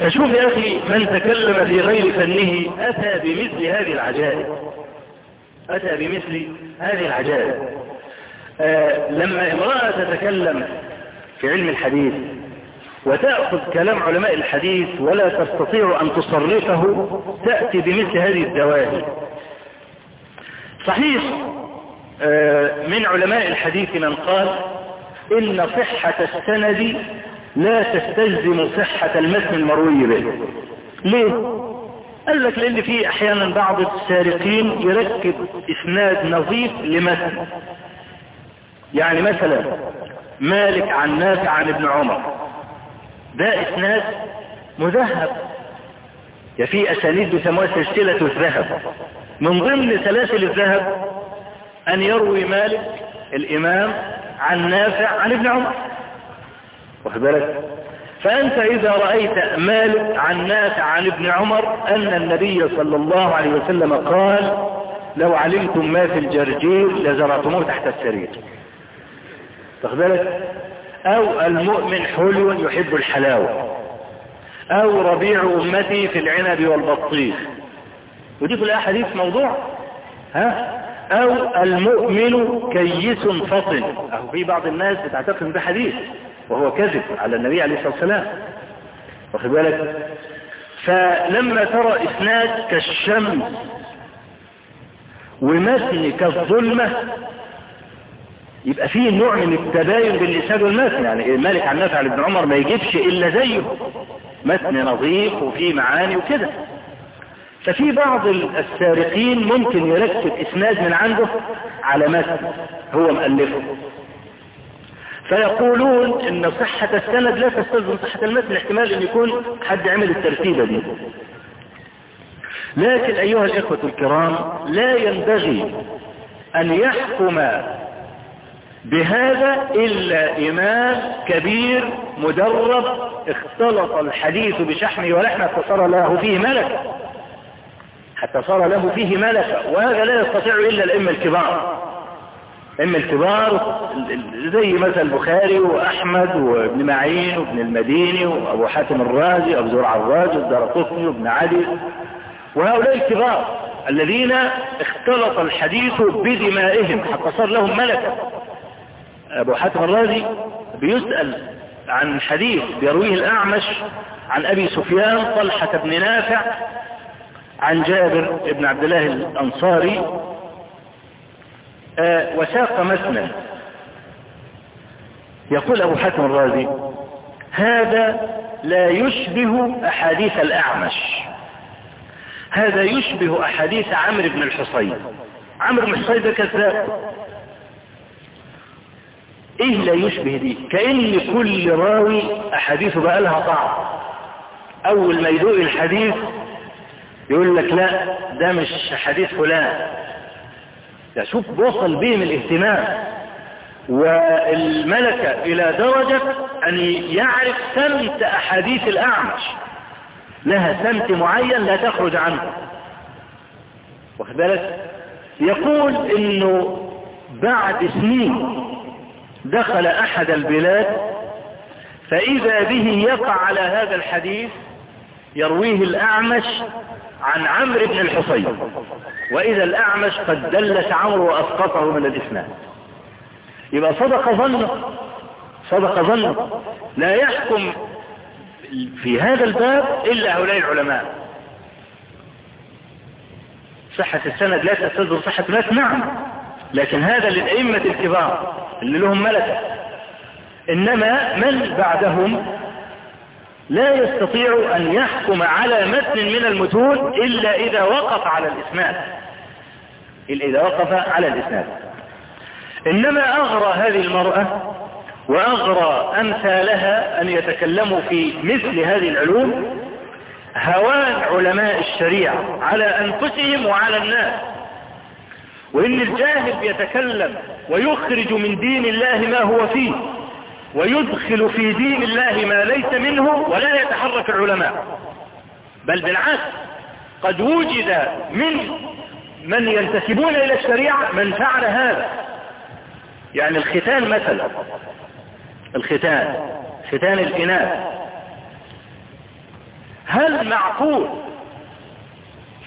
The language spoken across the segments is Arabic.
فشوف يا أخي من تكلم في غير فنه أتى بمثل هذه العجائب. أتى بمثل هذه العجائب. آه لما امرأة تتكلم في علم الحديث وتأخذ كلام علماء الحديث ولا تستطيع أن تصرفه تأتي بمثل هذه الدواهي صحيح آه من علماء الحديث من قال إن صحة السند لا تستلزم صحة المتن المروي به. ليه؟ قال لك لأن في أحيانا بعض السارقين يركب إسناد نظيف لمتن يعني مثلا مالك عن نافع عن ابن عمر. ده إسناد مذهب. يا في أسانيد بيسموها سلسلة الذهب. من ضمن سلاسل الذهب أن يروي مالك الإمام عن نافع عن ابن عمر. واخد بالك؟ فأنت إذا رأيت مالك عن نافع عن ابن عمر أن النبي صلى الله عليه وسلم قال لو علمتم ما في الجرجير لزرعتموه تحت السرير. واخد بالك؟ أو المؤمن حلو يحب الحلاوة. أو ربيع أمتي في العنب والبطيخ. ودي كلها حديث موضوع. ها؟ أو المؤمن كيس فطن. أهو في بعض الناس بتعتقد ده حديث. وهو كذب على النبي عليه الصلاة والسلام. واخد بالك؟ فلما ترى إسناد كالشمس ومتن كالظلمة يبقى فيه نوع من التباين باللسان والمتن. يعني المالك عن نافع ابن عمر ما يجيبش إلا زيه. متن نظيف وفيه معاني وكده. ففي بعض السارقين ممكن يركب إسناد من عنده على متن هو مؤلفه. فيقولون إن صحة السند لا تستلزم صحة المتن احتمال أن يكون حد عمل الترتيبة دي. لكن أيها الإخوة الكرام لا ينبغي أن يحكم بهذا إلا إمام كبير مدرب اختلط الحديث بشحمه ولحمه فصار له فيه ملكة. حتى صار له فيه ملكة وهذا لا يستطيع إلا الأئمة الكبار. الأئمة الكبار زي مثل البخاري وأحمد وابن معين وابن المديني وأبو حاتم الرازي وأبو زرع الرازي والدرقطني وابن علي. وهؤلاء الكبار الذين اختلط الحديث بدمائهم حتى صار لهم ملكة أبو حاتم الرازي بيسأل عن حديث بيرويه الأعمش عن أبي سفيان طلحة بن نافع عن جابر بن عبد الله الأنصاري آه وساق مسنا يقول أبو حاتم الرازي هذا لا يشبه أحاديث الأعمش. هذا يشبه أحاديث عمرو بن الحصين. عمرو بن الحصين ده كذاب إيه لا يشبه دي؟ كأن كل راوي أحاديثه بقى لها طعم. أول ما يدوق الحديث يقول لك لا ده مش حديث فلان. شوف وصل بهم الاهتمام. والملكة إلى درجة أن يعرف سمت أحاديث الأعمش. لها سمت معين لا تخرج عنه. واخد بالك؟ يقول إنه بعد سنين دخل أحد البلاد فإذا به يقع على هذا الحديث يرويه الأعمش عن عمرو بن الحصين. وإذا الأعمش قد دلس عمرو وأسقطه من الإسناد. يبقى صدق ظنه صدق ظنه. لا يحكم في هذا الباب إلا هؤلاء العلماء. صحة السند لا تستلزم صحة الناس نعم لكن هذا للأئمة الكبار اللي لهم ملكة. إنما من بعدهم لا يستطيع أن يحكم على متن من المتون إلا إذا وقف على الإسناد. إلا إذا وقف على الإسناد. إنما أغرى هذه المرأة وأغرى أمثالها أن يتكلموا في مثل هذه العلوم هوان علماء الشريعة على أنفسهم وعلى الناس. وإن الجاهل يتكلم ويخرج من دين الله ما هو فيه ويدخل في دين الله ما ليس منه ولا يتحرك العلماء. بل بالعكس قد وجد من من ينتسبون إلى الشريعة من فعل هذا. يعني الختان مثلا الختان ختان الإناث. هل معقول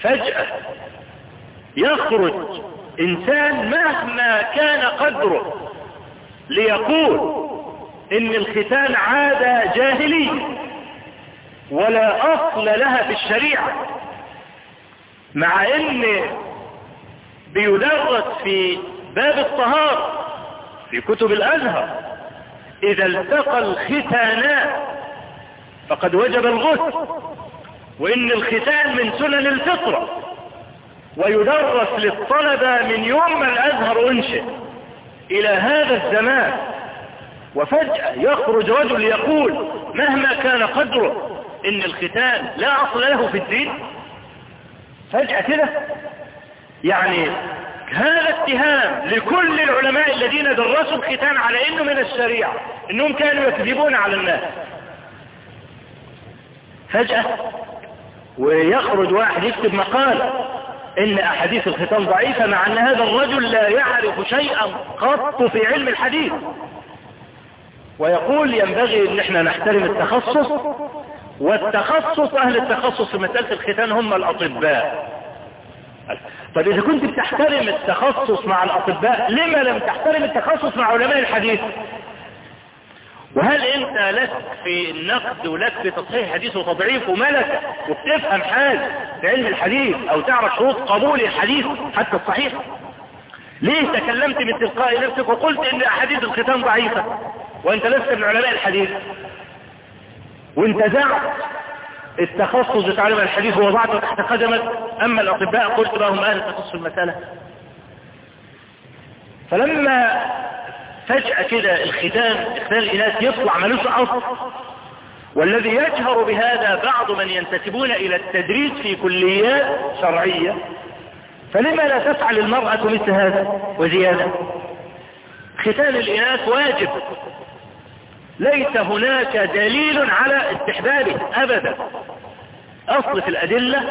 فجأة يخرج إنسان مهما كان قدره ليقول إن الختان عادة جاهلية ولا أصل لها في الشريعة مع إن بيدرس في باب الطهارة في كتب الأزهر إذا التقى الختانان فقد وجب الغسل وإن الختان من سنن الفطرة ويدرس للطلبة من يوم ما الأزهر أنشئ إلى هذا الزمان وفجأة يخرج رجل يقول مهما كان قدره إن الختان لا أصل له في الدين. فجأة كده يعني هذا اتهام لكل العلماء الذين درسوا الختان على إنه من الشريعة إنهم كانوا يكذبون على الناس. فجأة ويخرج واحد يكتب مقال إن أحاديث الختان ضعيفة مع أن هذا الرجل لا يعرف شيئا قط في علم الحديث. ويقول ينبغي إن إحنا نحترم التخصص والتخصص أهل التخصص في مسألة الختان هم الأطباء. طب إذا كنت بتحترم التخصص مع الأطباء لما لم تحترم التخصص مع علماء الحديث؟ وهل أنت لك في النقد ولك في تصحيح حديث وتضعيف وملك وبتفهم حاجة في علم الحديث أو تعرف شروط قبول الحديث حتى الصحيح؟ ليه تكلمت من تلقاء نفسك وقلت إن أحاديث الختام ضعيفة؟ وانت لست من علماء الحديث. وانتزعت التخصص بتاع الحديث ووضعته تحت قدمك. أما الأطباء قلت لهم أهل التخصص في المسألة. فلما فجأة كده الختان اختان الإناث يطلع ملوش أصل. والذي يجهر بهذا بعض من ينتسبون إلى التدريس في كليات شرعية. فلما لا تفعل المرأة مثل هذا وزيادة؟ ختان الإناث واجب. ليس هناك دليل على استحبابه أبدا. أصل في الأدلة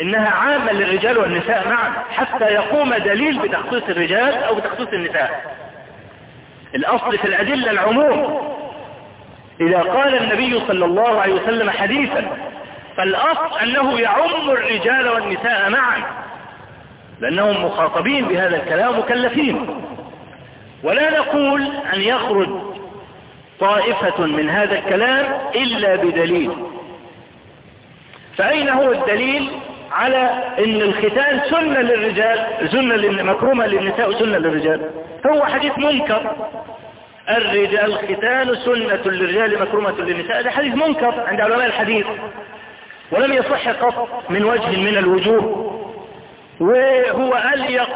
إنها عامة للرجال والنساء معا حتى يقوم دليل بتخصيص الرجال أو بتخصيص النساء. الأصل في الأدلة العموم إذا قال النبي صلى الله عليه وسلم حديثا فالأصل أنه يعم الرجال والنساء معا لأنهم مخاطبين بهذا الكلام مكلفين. ولا نقول أن يخرج طائفة من هذا الكلام إلا بدليل. فأين هو الدليل على إن الختان سنة للرجال سنة مكرومة للنساء وسنة للرجال؟ هو حديث منكر. الرجال الختان سنة للرجال مكرومة للنساء هذا حديث منكر عند علماء الحديث. ولم يصح قط من وجه من الوجوه. وهو أليق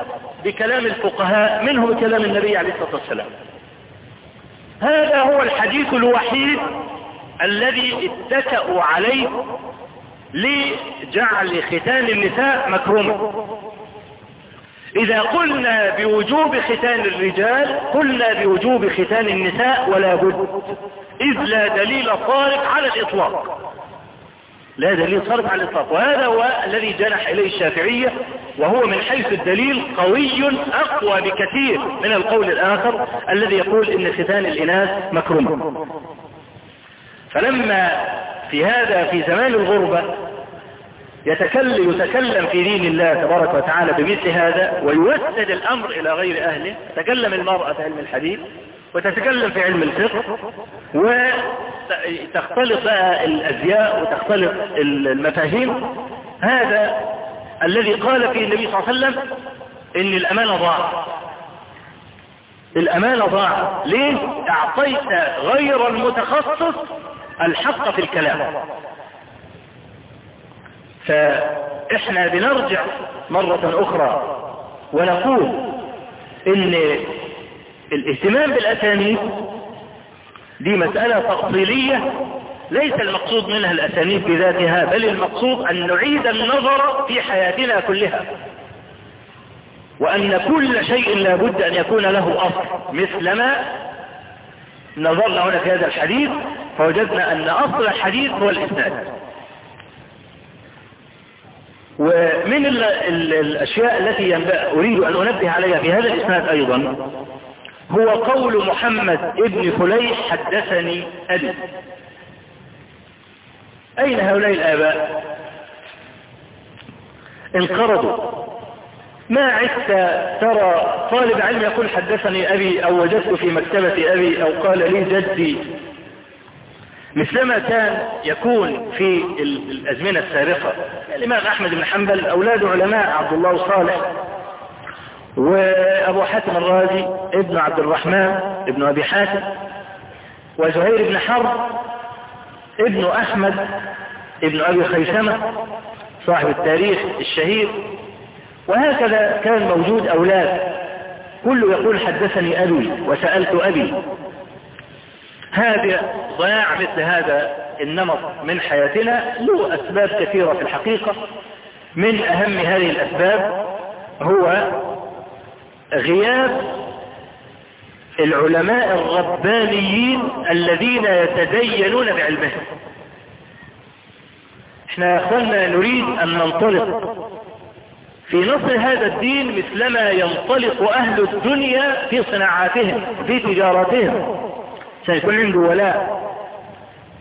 بكلام الفقهاء منه بكلام النبي عليه الصلاة والسلام. هذا هو الحديث الوحيد الذي اتكأوا عليه لجعل ختان النساء مكرومة. إذا قلنا بوجوب ختان الرجال قلنا بوجوب ختان النساء ولا بد إذ لا دليل صارف على الإطلاق. لا دليل صارف على الإطلاق. وهذا هو الذي جنح إليه الشافعية وهو من حيث الدليل قوي أقوى بكثير من القول الآخر الذي يقول إن ختان الإناث مكرومة فلما في هذا في زمان الغربة يتكلم, يتكلم في دين الله تبارك وتعالى بمثل هذا ويوسد الأمر إلى غير أهله تكلم المرأة في علم الحديث وتتكلم في علم الفقه وتختلط بقى الأزياء وتختلط المفاهيم. هذا الذي قال فيه النبي صلى الله عليه وسلم إن الأمانة ضاعت. الأمانة ضاعت. ليه؟ أعطيت غير المتخصص الحق في الكلام. فإحنا بنرجع مرة أخرى ونقول إن الاهتمام بالأسانيد دي مسألة تفصيلية ليس المقصود منها الأسانيد بذاتها بل المقصود أن نعيد النظر في حياتنا كلها. وأن كل شيء لابد أن يكون له أصل. مثلما نظرنا هنا في هذا الحديث فوجدنا أن أصل الحديث هو الإسناد. ومن ال ال الأشياء التي أريد أن أنبه عليها في هذا الإسناد أيضا هو قول محمد ابن فليح حدثني أبي. أين هؤلاء الآباء؟ انقرضوا. ما عدت ترى طالب علم يقول حدثني أبي أو وجدت في مكتبة أبي أو قال لي جدي. مثلما كان يكون في الأزمنة السابقة. الإمام أحمد بن حنبل أولاد علماء عبد الله صالح. وأبو حاتم الرازي ابن عبد الرحمن ابن أبي حاتم وزهير بن حرب ابن أحمد ابن أبي خيثمة صاحب التاريخ الشهير. وهكذا كان موجود أولاد. كل يقول حدثني أبي وسألت أبي. هذا ضياع مثل هذا النمط من حياتنا له أسباب كثيرة في الحقيقة. من أهم هذه الأسباب هو غياب العلماء الربانيين الذين يتدينون بعلمهم إحنا يا اخوانا نريد أن ننطلق في نصر هذا الدين مثلما ينطلق أهل الدنيا في صناعاتهم في تجاراتهم. سيكون عنده ولاء.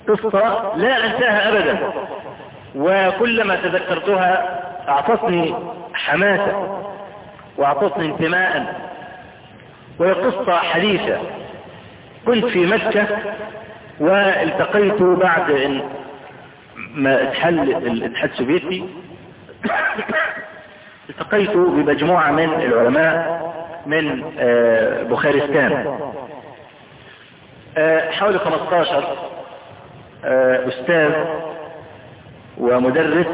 قصة لا أنساها أبدا. وكلما تذكرتها أعطتني حماسة. واعطتني انتماء. وهي قصة حديثة. كنت في مكة والتقيت بعد إن ما اتحل الاتحاد السوفيتي التقيت بمجموعة من العلماء من بخارستان حوالي 15 أستاذ ومدرس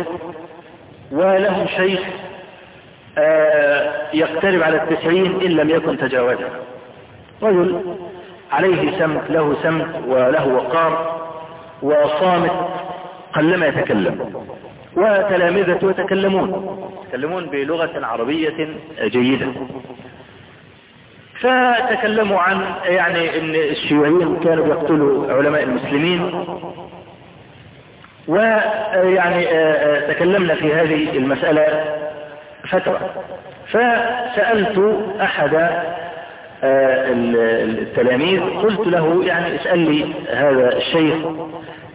ولهم شيخ يقترب على التسعين إن لم يكن تجاوزه رجل عليه سمت له سمت وله وقار وصامت قلما يتكلم وتلامذته يتكلمون يتكلمون بلغة عربية جيدة. فتكلموا عن يعني إن الشيوعيين كانوا يقتلوا علماء المسلمين. ويعني تكلمنا في هذه المسألة فترة. فسألت أحد التلاميذ قلت له يعني اسأل لي هذا الشيخ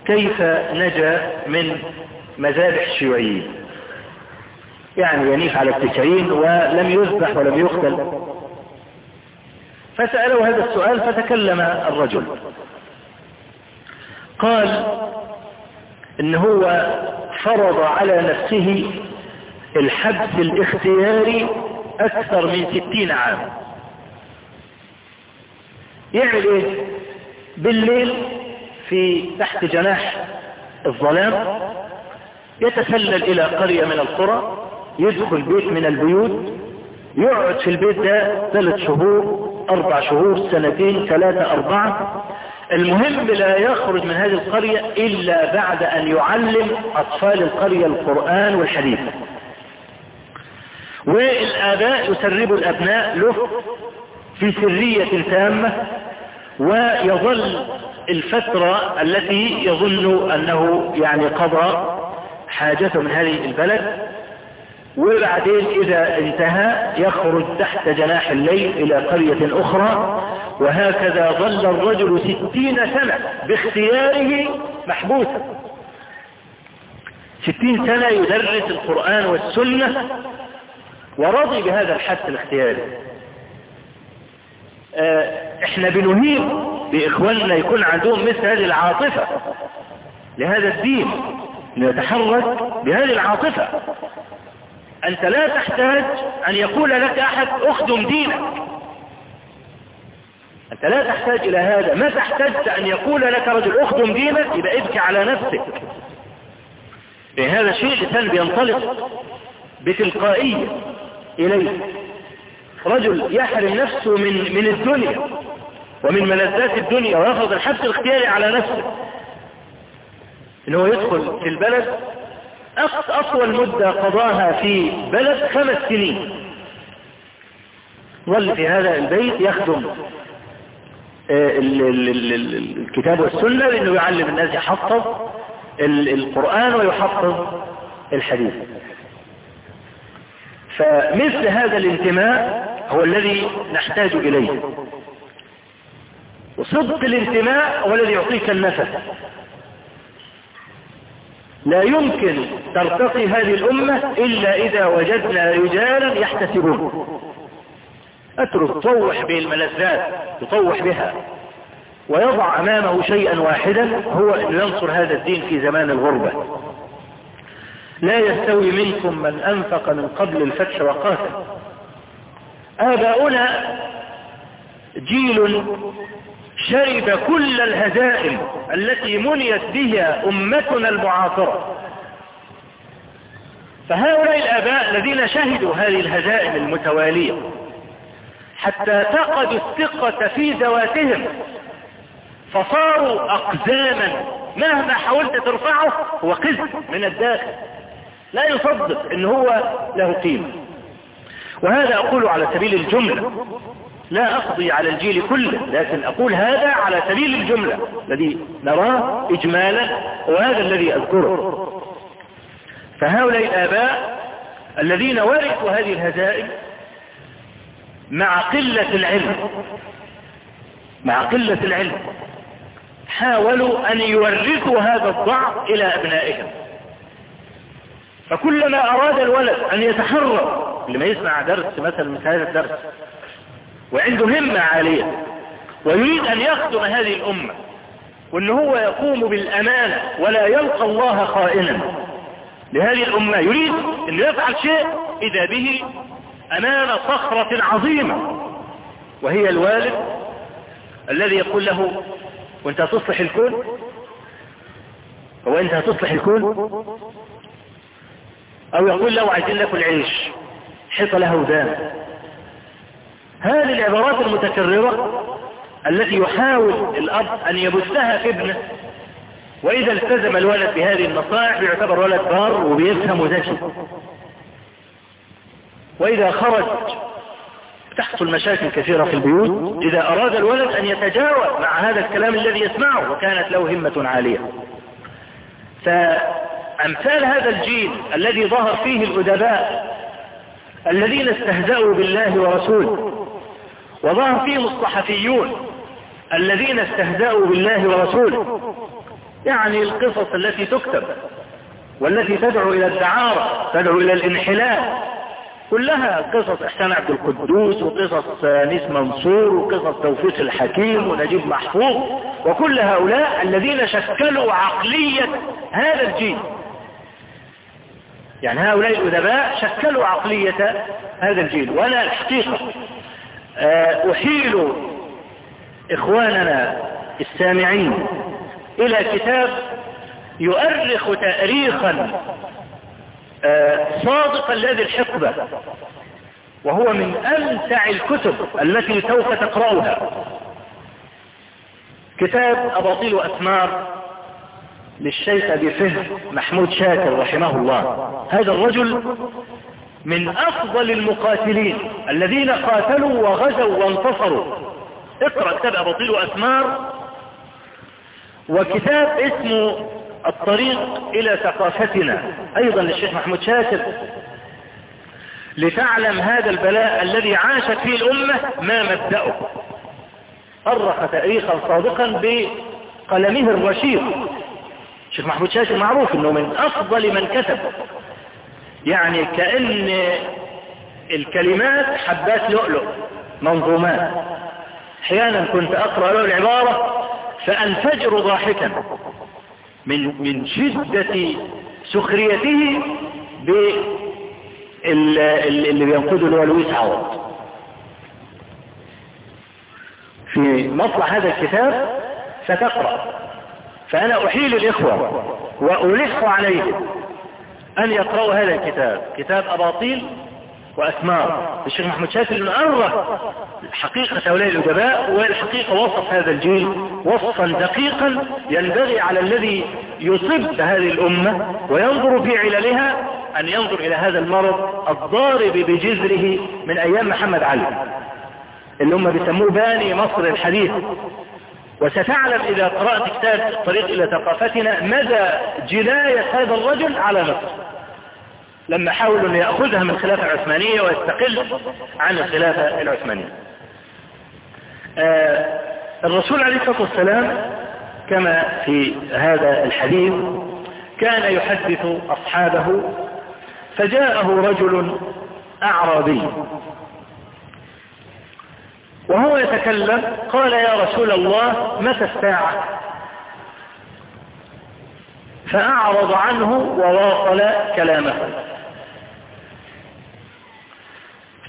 كيف نجا من مذابح الشيوعيين؟ يعني ينيف على التسعين ولم يذبح ولم يقتل. فسأله هذا السؤال فتكلم الرجل. قال ان هو فرض على نفسه الحبس الاختياري أكثر من ستين عام. يعمل إيه؟ بالليل في تحت جناح الظلام يتسلل إلى قرية من القرى يدخل بيت من البيوت يقعد في البيت ده ثلاث شهور أربع شهور سنتين ثلاثة أربعة. المهم لا يخرج من هذه القرية إلا بعد أن يعلم أطفال القرية القرآن والحديث. والآباء يسربوا الأبناء له في سرية تامة ويظل الفترة التي يظن أنه يعني قضى حاجته من هذه البلد. وبعدين إذا انتهى يخرج تحت جناح الليل إلى قرية أخرى وهكذا ظل الرجل ستين سنة باختياره محبوسا. ستين سنة يدرس القرآن والسنة ورضي بهذا الحث الاختياري. آه إحنا بنهيب بإخواننا يكون عندهم مثل هذه العاطفة. لهذا الدين ليتحرك بهذه العاطفة. أنت لا تحتاج أن يقول لك أحد أخدم دينك. أنت لا تحتاج إلى هذا. ما تحتاجت أن يقول لك رجل أخدم دينك؟ يبقى ابكي على نفسك. هذا شيء الانسان بينطلق بتلقائية. إليه. رجل يحرم نفسه من من الدنيا ومن ملذات الدنيا ويفرض الحبس الاختياري على نفسه. إن هو يدخل في البلد أطول مدة قضاها في بلد خمس سنين. ظل في هذا البيت يخدم الكتاب والسنة لأنه يعلم الناس يحفظ القرآن ويحفظ الحديث. فمثل هذا الانتماء هو الذي نحتاج إليه. وصدق الانتماء هو الذي يعطيك النفس لا يمكن ترتقي هذه الأمة إلا إذا وجدنا رجالا يحتسبون. اترك طوح بالملذات يطوح بها. ويضع أمامه شيئا واحدا هو أن ينصر هذا الدين في زمان الغربة. لا يستوي منكم من أنفق من قبل الفتح وقاتل. آباؤنا جيل شرب كل الهزائم التي منيت بها أمتنا المعاصرة. فهؤلاء الآباء الذين شهدوا هذه الهزائم المتوالية حتى فقدوا الثقة في ذواتهم فصاروا أقزاما مهما حاولت ترفعه هو قزم من الداخل. لا يصدق إن هو له قيمة. وهذا أقول على سبيل الجملة. لا أقضي على الجيل كله لكن أقول هذا على سبيل الجملة الذي نراه إجمالا وهذا الذي أذكره. فهؤلاء الآباء الذين ورثوا هذه الهزائم مع قلة العلم مع قلة العلم حاولوا أن يورثوا هذا الضعف إلى أبنائهم. فكلما أراد الولد أن يتحرر لما يسمع درس مثلا مثل هذا الدرس وعنده همة عالية ويريد أن يخدم هذه الأمة وأن هو يقوم بالأمانة ولا يلقى الله خائنا. لهذه الأمة يريد أن يفعل شيء إذا به أمام صخرة عظيمة وهي الوالد الذي يقول له وأنت هتصلح الكون؟ هو أنت هتصلح الكون؟ أو يقول له عايزين ناكل عيش حيطة له ودان هذه العبارات المتكررة التي يحاول الأب أن يبثها في ابنه وإذا التزم الولد بهذه النصائح بيعتبر ولد بار وبيفهم وذكي وإذا خرج تحصل مشاكل كثيرة في البيوت إذا أراد الولد أن يتجاوز مع هذا الكلام الذي يسمعه وكانت له همة عالية. فأمثال هذا الجيل الذي ظهر فيه الأدباء الذين استهزأوا بالله ورسوله وظهر فيهم الصحفيون الذين استهزأوا بالله ورسوله. يعني القصص التي تكتب والتي تدعو إلى الدعارة تدعو إلى الانحلال كلها قصص إحسان عبد القدوس وقصص نيس منصور وقصص توفيق الحكيم ونجيب محفوظ وكل هؤلاء الذين شكلوا عقلية هذا الجيل. يعني هؤلاء الأدباء شكلوا عقلية هذا الجيل وأنا الحقيقة آه، أحيل إخواننا السامعين إلى كتاب يؤرخ تأريخا آه، صادقا لهذه الحقبة وهو من أمتع الكتب التي سوف تقرأها. كتاب أباطيل وأثمار للشيخ أبي فهد محمود شاكر رحمه الله. هذا الرجل من أفضل المقاتلين الذين قاتلوا وغزوا وانتصروا. اقرأ كتاب أباطيل وأثمار وكتاب اسمه الطريق إلى ثقافتنا. أيضا للشيخ محمود شاكر. لتعلم هذا البلاء الذي عاشت فيه الأمة ما مبدأه. أرخ تاريخا صادقا بقلمه الرشيق الشيخ محمود شاكر معروف إنه من أفضل من كتب يعني كأن الكلمات حبات لؤلؤ منظومات. أحيانا كنت أقرأ له العبارة فأنفجر ضاحكا من من شدة سخريته باللي بينقذه اللي هو لويس عوض. في مطلع هذا الكتاب ستقرأ. فأنا أحيل الإخوة وألح عليهم أن يقرأوا هذا الكتاب كتاب أباطيل وأثمار الشيخ محمد شاكر أنه أره حقيقة هؤلاء الأدباء والحقيقة وصف هذا الجيل وصفا دقيقا ينبغي على الذي يصب هذه الأمة وينظر في عللها أن ينظر إلى هذا المرض الضارب بجذره من أيام محمد علي. اللي هم بيسموه باني مصر الحديث. وستعلم إذا قرأت كتاب الطريق إلى ثقافتنا مدى جناية هذا الرجل على مصر. لما حاولوا أن يأخذها من الخلافة العثمانية ويستقل عن الخلافة العثمانية. آه الرسول عليه الصلاة والسلام كما في هذا الحديث كان يحدث أصحابه فجاءه رجل أعرابي. وهو يتكلم قال يا رسول الله متى الساعة؟ فأعرض عنه وواصل كلامه.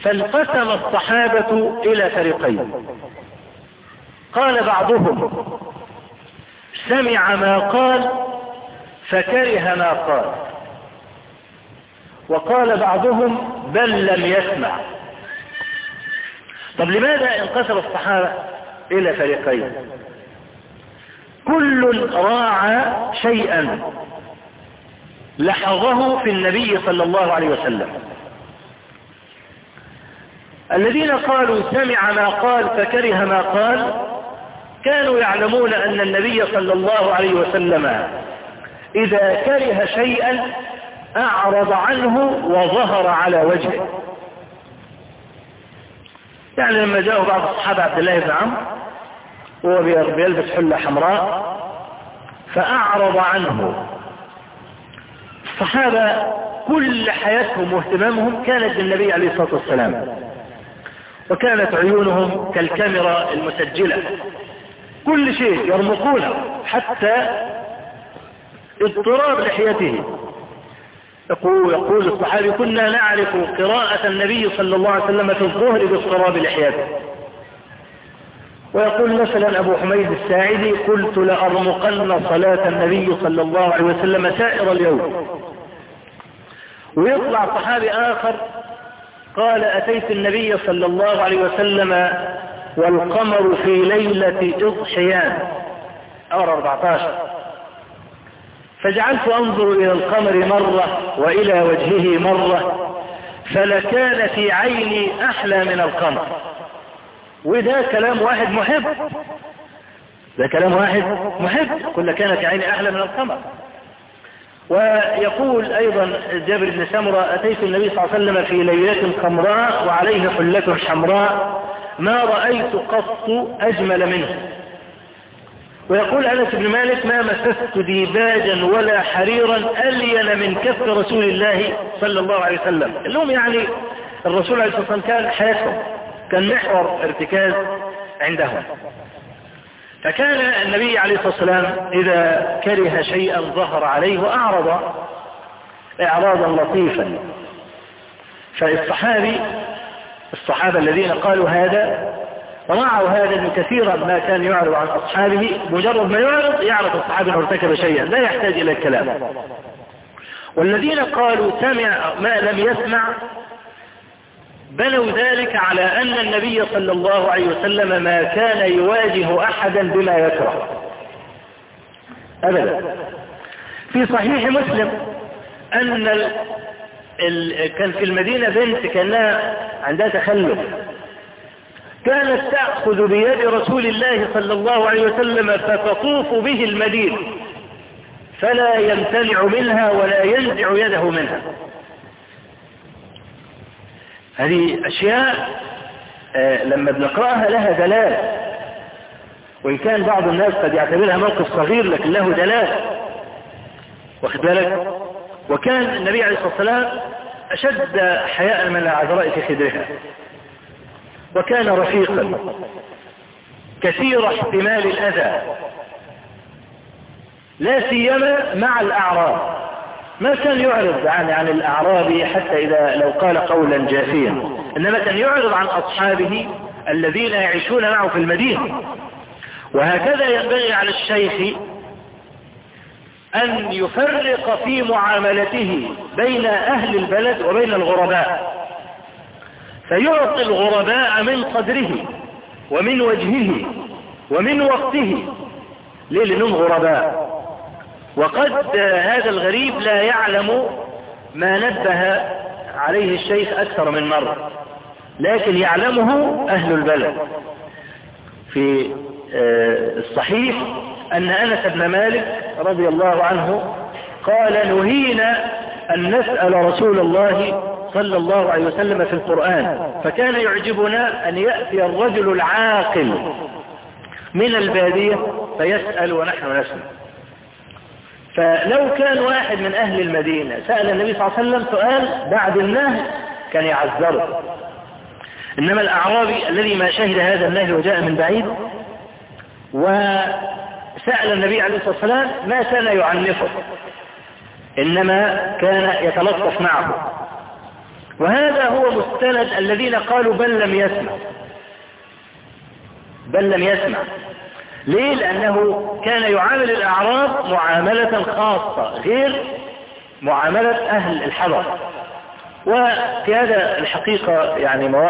فانقسم الصحابة إلى فريقين. قال بعضهم سمع ما قال فكره ما قال. وقال بعضهم بل لم يسمع. طب لماذا انقسم الصحابة إلى فريقين؟ كل راعى شيئا لحظه في النبي صلى الله عليه وسلم. الذين قالوا سمع ما قال فكره ما قال كانوا يعلمون أن النبي صلى الله عليه وسلم إذا كره شيئا أعرض عنه وظهر على وجهه. يعني لما جاءوا بعض الصحابة عبد الله بن عمرو وهو بيلبس حلة حمراء فأعرض عنه. الصحابة كل حياتهم واهتمامهم كانت بالنبي عليه الصلاة والسلام وكانت عيونهم كالكاميرا المسجلة. كل شيء يرمقونه حتى اضطراب لحيته. يقول, يقول الصحابي كنا نعرف قراءة النبي صلى الله عليه وسلم في الظهر باضطراب لحيته ويقول مثلا أبو حميد الساعدي قلت لأرمقن صلاة النبي صلى الله عليه وسلم سائر اليوم. ويطلع صحابي آخر قال أتيت النبي صلى الله عليه وسلم والقمر في ليلة إضحيان. أور 14 فجعلت أنظر إلى القمر مرة وإلى وجهه مرة فلكان في عيني أحلى من القمر. وده كلام واحد محب. ده كلام واحد محب. كل كان في عيني أحلى من القمر. ويقول أيضا جابر بن سمرة أتيت النبي صلى الله عليه وسلم في ليلة خمراء وعليه حلة حمراء ما رأيت قط أجمل منه. ويقول أنس بن مالك ما مسست ديباجا ولا حريرا ألين من كف رسول الله صلى الله عليه وسلم. اللهم يعني الرسول عليه الصلاة والسلام كان حياتهم كان محور ارتكاز عندهم. فكان النبي عليه الصلاة والسلام إذا كره شيئا ظهر عليه وأعرض إعراضا لطيفا. فالصحابي الصحابة الذين قالوا هذا رعوا هذا أنه كثيرا ما كان يعرض عن أصحابه مجرد ما يعرض يعرف الصحابي أنه ارتكب شيئا لا يحتاج إلى الكلام. والذين قالوا سمع ما لم يسمع بنوا ذلك على أن النبي صلى الله عليه وسلم ما كان يواجه أحدا بما يكره. أبدا. في صحيح مسلم أن ال... ال... كان في المدينة بنت كانها عندها تخلف. كانت تأخذ بيد رسول الله صلى الله عليه وسلم فتطوف به المدينة. فلا يمتنع منها ولا ينزع يده منها. هذه أشياء آه لما بنقرأها لها دلالة وإن كان بعض الناس قد يعتبرها موقف صغير لكن له دلالة واخد بالك؟ وكان النبي عليه الصلاة والسلام أشد حياء من العذراء في خدرها. وكان رفيقا. كثير احتمال الأذى. لا سيما مع الأعراب. ما كان يعرض عن عن الأعراب حتى إذا لو قال قولا جافيا. إنما كان يعرض عن أصحابه الذين يعيشون معه في المدينة. وهكذا ينبغي على الشيخ أن يفرق في معاملته بين أهل البلد وبين الغرباء. فيعطي الغرباء من قدره ومن وجهه ومن وقته ليه غرباء. وقد هذا الغريب لا يعلم ما نبه عليه الشيخ أكثر من مرة لكن يعلمه أهل البلد. في الصحيح أن أنس بن مالك رضي الله عنه قال نهينا أن نسأل رسول الله صلى الله عليه وسلم في القرآن فكان يعجبنا أن يأتي الرجل العاقل من البادية فيسأل ونحن نسمع. فلو كان واحد من أهل المدينة سأل النبي صلى الله عليه وسلم سؤال بعد النهي كان يعذره. إنما الأعرابي الذي ما شهد هذا النهي وجاء من بعيد وسأل النبي عليه الصلاة والسلام ما كان يعنفه إنما كان يتلطف معه. وهذا هو مستند الذين قالوا بل لم يسمع. بل لم يسمع. ليه؟ لأنه كان يعامل الأعراب معاملة خاصة غير معاملة أهل الحضر. وفي هذا الحقيقة يعني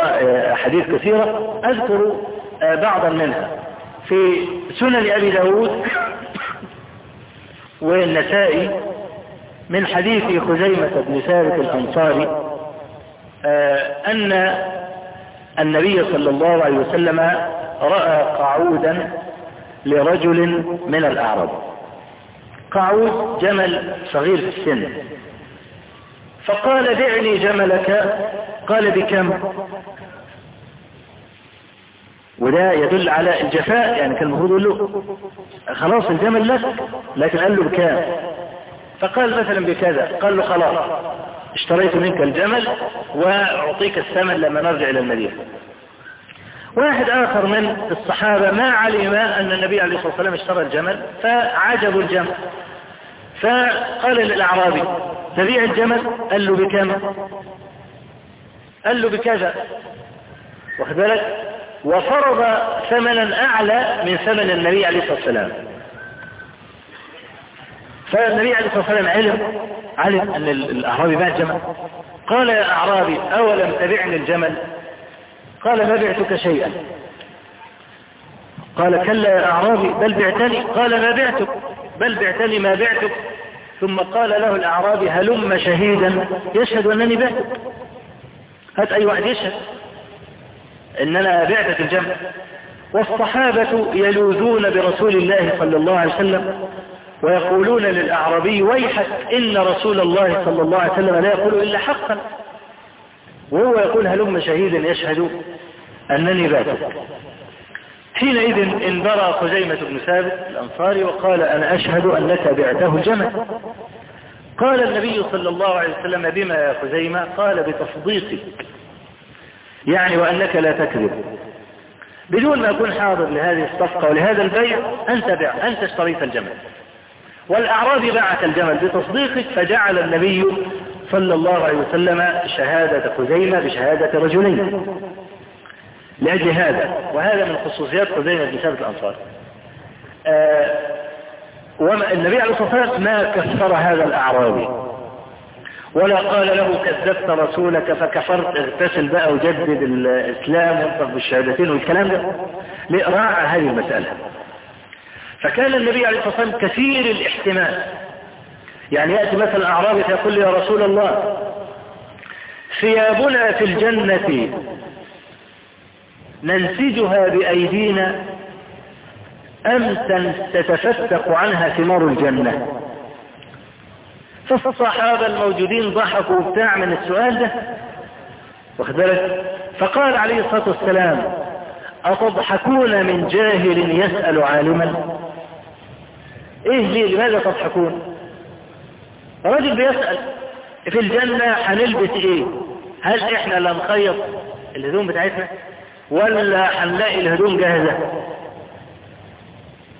حديث كثيرة أذكر بعضا منها. في سنن أبي داود والنسائي من حديث خزيمة بن ثابت الأنصاري أن النبي صلى الله عليه وسلم رأى قعودا لرجل من الأعراب. قعود جمل صغير في السن. فقال بعني جملك. قال بكم؟ وده يدل على الجفاء يعني كان المفروض يقول له خلاص الجمل لك لكن قال له بكام؟ فقال مثلا بكذا قال له خلاص. اشتريت منك الجمل وأعطيك الثمن لما نرجع إلى المدينة. واحد آخر من الصحابة ما علم أن النبي عليه الصلاة والسلام اشترى الجمل؟ فعجبوا الجمل. فقال للأعرابي تبيع الجمل؟ قال له بكم؟ قال له بكذا. واخد بالك؟ وفرض ثمنا أعلى من ثمن النبي عليه الصلاة والسلام. فالنبي عليه الصلاة والسلام علم علم أن الأعرابي باع الجمل قال يا أعرابي أولم تبعني الجمل؟ قال ما بعتك شيئا. قال كلا يا أعرابي بل بعتني. قال ما بعتك؟ بل بعتني ما بعتك. ثم قال له الأعرابي هلم شهيدا؟ يشهد أنني بعتك. هات أي واحد يشهد. إن أنا بعتك الجمل. والصحابة يلوذون برسول الله صلى الله عليه وسلم. ويقولون للأعرابي ويحك إن رسول الله صلى الله عليه وسلم لا يقول إلا حقا. وهو يقول هلم شهيدا يشهد أنني باتك. حينئذ انبرى خزيمة بن ثابت الأنصاري وقال أنا أشهد أنك بعته الجمل قال النبي صلى الله عليه وسلم بما يا خزيمة؟ قال بتصديقك يعني وأنك لا تكذب. بدون ما أكون حاضر لهذه الصفقة ولهذا البيع أنت بع أنت اشتريت الجمل والأعرابي باعك الجمل بتصديقك فجعل النبي صلى الله عليه وسلم شهادة خزيمة بشهادة رجلين لأجل هذا وهذا من خصوصيات خزيمة بن ثابت الأنصار آه عليه الصلاة والسلام ما كفر هذا الأعرابي ولا قال له كذبت رسولك فكفرت اغتسل بقى وجدد الإسلام وانطق بالشهادتين والكلام ده. لإراعى هذه المسألة. فكان النبي عليه الصلاة والسلام كثير الاحتمال. يعني يأتي مثلا أعرابي فيقول يا رسول الله ثيابنا في الجنة ننسجها بأيدينا أم تتفتق عنها ثمار الجنة. فالصحابة الموجودين ضحكوا بتاع من السؤال ده. واخد بالك؟ فقال عليه الصلاة والسلام أتضحكون من جاهل يسأل عالما؟ إيه ليه؟ لماذا تضحكون؟ رجل بيسأل في الجنة هنلبس إيه؟ هل إحنا لا نخيط الهدوم بتاعتنا؟ ولا هنلاقي الهدوم جاهزة؟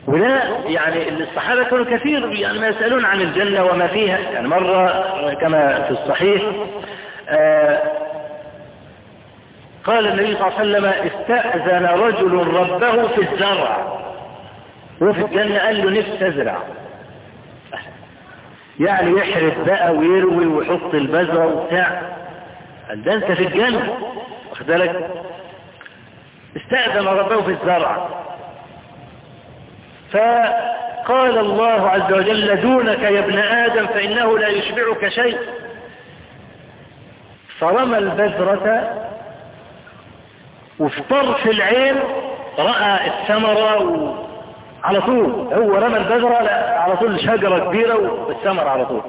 ولا يعني الصحابة كانوا كثير يعني ما يسألون عن الجنة وما فيها. يعني مرة كما في الصحيح آه قال النبي صلى الله عليه وسلم استأذن رجل ربه في الزرع. وفي الجنة قال له نفسي أزرع. يعني يحرث بقى ويروي ويحط البذرة وبتاع. قال ده أنت في الجنة. واخد بالك؟ استأذن ربه في الزرع. فقال الله عز وجل دونك يا ابن آدم فإنه لا يشبعك شيء. فرمى البذرة وفي طرف العين رأى الثمرة. على طول. هو رمى البذرة على طول شجرة كبيرة والثمر على طول.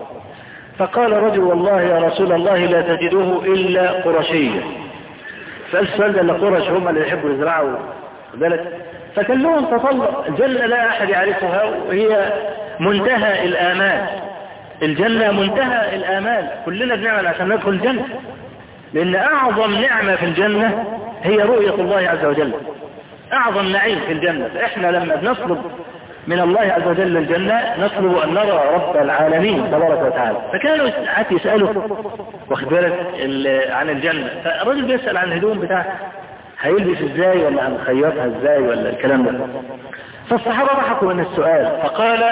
فقال رجل والله يا رسول الله لا تجدوه إلا قرشيا سأل السؤال ده قرش هم اللي يحبوا يزرعوا ذلك فكان لهم تطلع الجنة لا أحد يعرفها وهي منتهى الآمال. الجنة منتهى الآمال. كلنا بنعمل عشان ندخل الجنة. لأن أعظم نعمة في الجنة هي رؤية الله عز وجل. أعظم نعيم في الجنة. فإحنا لما بنطلب من الله عز وجل الجنة نطلب أن نرى رب العالمين تبارك وتعالى. فكانوا ساعات يسألوا واخد بالك عن الجنة. فالرجل بيسأل عن الهدوم بتاعه هيلبس إزاي ولا هنخيطها إزاي ولا الكلام ده. فالصحابة ضحكوا من السؤال. فقال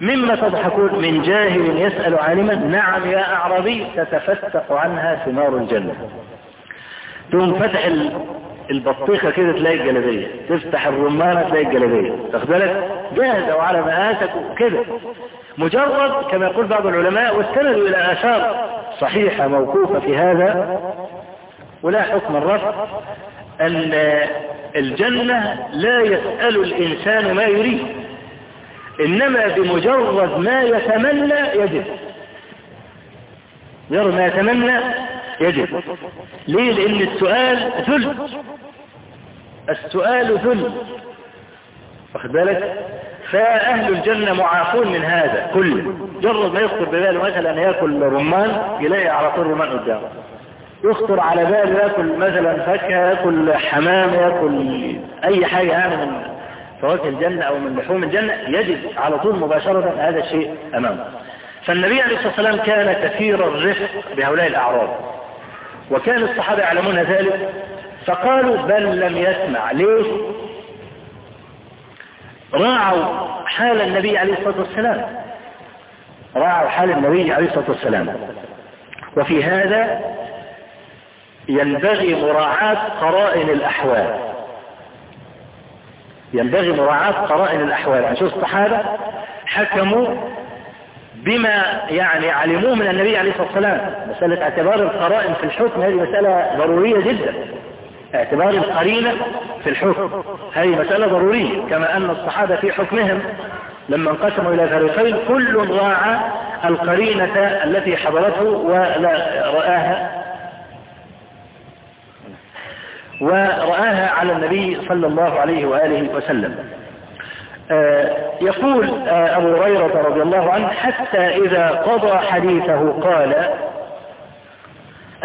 مما تضحكون من جاهل يسأل عالما نعم يا أعرابي تتفتق عنها ثمار الجنة. تقوم فتح البطيخة كده تلاقي الجلبية تفتح الرمانة تلاقي الجلبية تاخد بالك؟ جاهزة وعلى مقاسك وكده. مجرد كما يقول بعض العلماء واستندوا إلى آثار صحيحة موقوفة في هذا ولا حكم الرفض أن الجنة لا يسأل الإنسان ما يريد إنما بمجرد ما يتمنى يجد. مجرد ما يتمنى يجد ليه؟ لأن السؤال ذل. السؤال ذل. واخد بالك؟ فأهل الجنة معافون من هذا كله. مجرد ما يخطر بباله مثلا يأكل رمان يلاقي على طول رمان قدامه. يخطر على باله يأكل مثلا فاكهة يأكل حمام يأكل أي حاجة يعني من فواكه الجنة أو من لحوم الجنة يجد على طول مباشرة هذا الشيء أمامه. فالنبي عليه الصلاة والسلام كان كثير الرفق بهؤلاء الأعراض وكان الصحابة يعلمون ذلك فقالوا بل لم يسمع. ليه راعوا حال النبي عليه الصلاة والسلام. راعوا حال النبي عليه الصلاة والسلام. وفي هذا ينبغي مراعاة قرائن الأحوال. ينبغي مراعاة قرائن الأحوال. عشان الصحابة حكموا بما يعني علموه من النبي عليه الصلاة والسلام. مسألة اعتبار القرائن في الحكم هذه مسألة ضرورية جدا. اعتبار القرينة في الحكم هذه مسألة ضرورية. كما أن الصحابة في حكمهم لما انقسموا إلى فريقين كل راعى القرينة التي حضرته ولا رآها ورآها على النبي صلى الله عليه وآله وسلم. يقول أبو هريرة رضي الله عنه حتى إذا قضى حديثه قال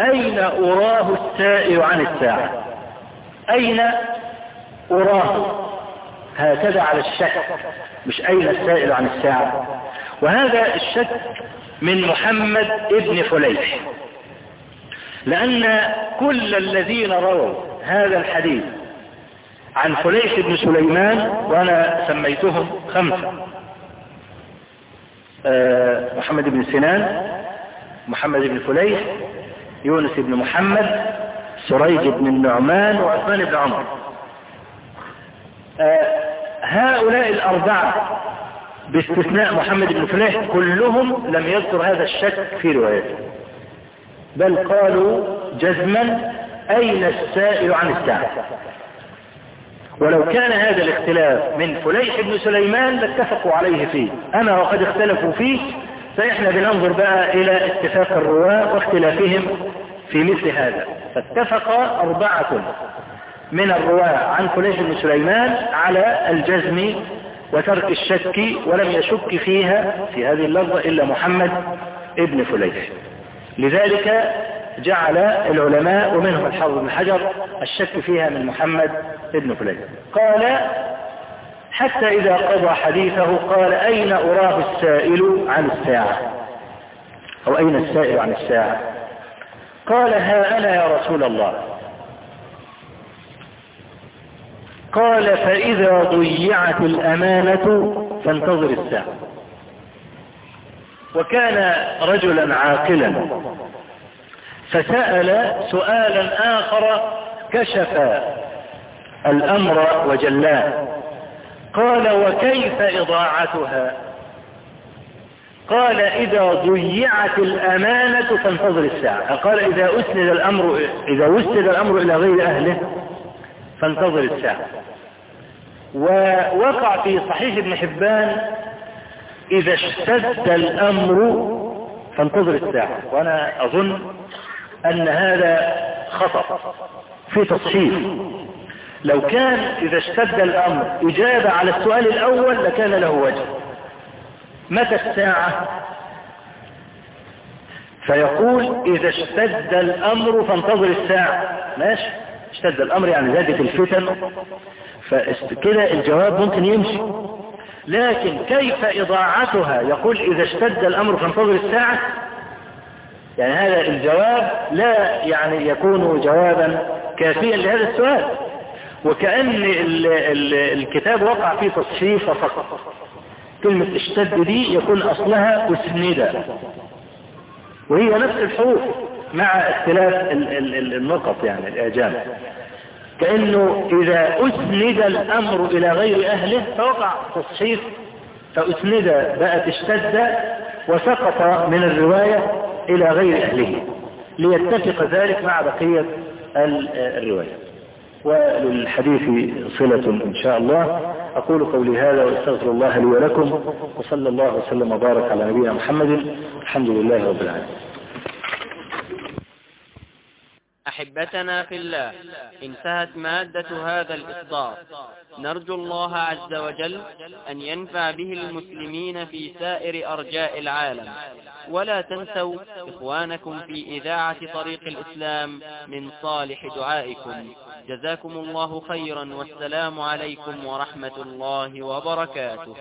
أين أراه السائل عن الساعة؟ أين أراه؟ هكذا على الشك مش أين السائل عن الساعة؟ وهذا الشك من محمد ابن فليح لأن كل الذين رووا هذا الحديث عن فليح بن سليمان وأنا سميتهم خمسة. أه محمد بن سنان محمد بن فليح يونس بن محمد سريج بن النعمان وعثمان بن عمر. أه هؤلاء الأربعة باستثناء محمد بن فليح كلهم لم يذكر هذا الشك في روايته. بل قالوا جزما أين السائل عن الساعة؟ ولو كان هذا الاختلاف من فليح بن سليمان لاتفقوا عليه فيه. أما وقد اختلفوا فيه فإحنا بننظر بقى إلى اتفاق الرواة واختلافهم في مثل هذا. فاتفق أربعة من الرواة عن فليح بن سليمان على الجزم وترك الشك ولم يشك فيها في هذه اللفظة إلا محمد ابن فليح. لذلك جعل العلماء ومنهم الحافظ بن حجر الشك فيها من محمد ابن فليح قال حتى إذا قضى حديثه قال أين أراه السائل عن الساعة؟ أو أين السائل عن الساعة؟ قال ها أنا يا رسول الله. قال فإذا ضيعت الأمانة فانتظر الساعة. وكان رجلا عاقلا. فسأل سؤالا آخر كشف الأمر وجلاه. قال وكيف إضاعتها؟ قال إذا ضيعت الأمانة فانتظر الساعة. قال إذا أسند الأمر إذا وسد الأمر إلى غير أهله فانتظر الساعة. ووقع في صحيح ابن حبان إذا اشتد الأمر فانتظر الساعة. وأنا أظن أن هذا خطأ في تصحيح. لو كان إذا اشتد الأمر إجابة على السؤال الأول لكان له وجه. متى الساعة؟ فيقول إذا اشتد الأمر فانتظر الساعة. ماشي. اشتد الأمر يعني زادت الفتن. فكده الجواب ممكن يمشي. لكن كيف إضاعتها؟ يقول إذا اشتد الأمر فانتظر الساعة. يعني هذا الجواب لا يعني يكون جوابا كافيا لهذا السؤال. وكأن ال ال الكتاب وقع فيه تصحيف فقط. كلمة اشتد دي يكون أصلها أسند وهي نفس الحروف مع اختلاف النقط يعني الإعجام. كأنه إذا أسند الأمر إلى غير أهله فوقع تصحيف فأسند بقت اشتد وسقط من الرواية إلى غير أهله ليتفق ذلك مع بقية الرواية. وللحديث صلة إن شاء الله. أقول قولي هذا وأستغفر الله لي ولكم وصلى الله وسلم وبارك على نبينا محمد الحمد لله رب العالمين. أحبتنا في الله. انتهت مادة هذا الإصدار. نرجو الله عز وجل أن ينفع به المسلمين في سائر أرجاء العالم. ولا تنسوا إخوانكم في إذاعة طريق الإسلام من صالح دعائكم. جزاكم الله خيرا والسلام عليكم ورحمة الله وبركاته.